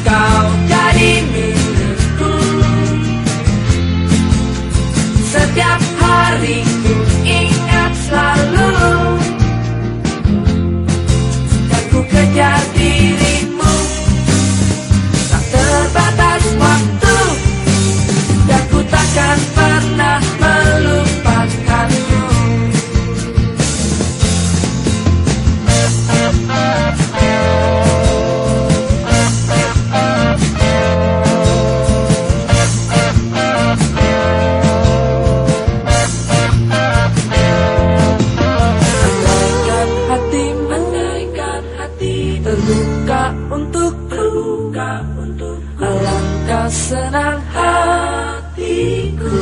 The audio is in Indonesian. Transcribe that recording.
God. Alangkah senang hatiku